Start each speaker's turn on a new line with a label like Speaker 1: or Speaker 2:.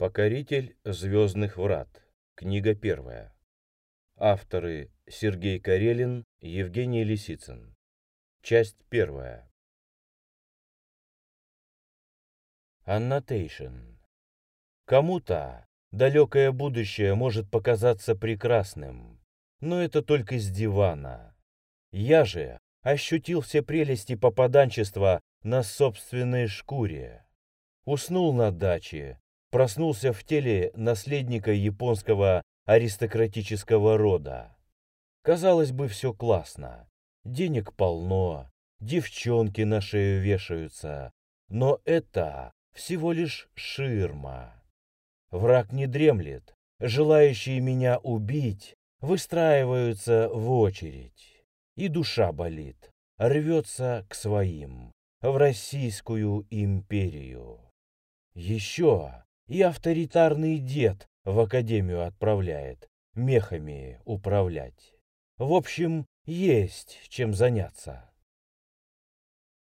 Speaker 1: Покоритель звездных врат. Книга первая. Авторы Сергей Карелин, Евгений Лисицын. Часть первая. Annotation. Кому-то далекое будущее может показаться прекрасным, но это только с дивана. Я же ощутил все прелести попаданчества на собственной шкуре. Уснул на даче, проснулся в теле наследника японского аристократического рода. Казалось бы, все классно. Денег полно, девчонки на шею вешаются. Но это всего лишь ширма. Враг не дремлет. Желающие меня убить выстраиваются в очередь. И душа болит, рвется к своим, в Российскую империю. Еще и авторитарный дед в академию отправляет, мехами управлять. В общем, есть чем заняться.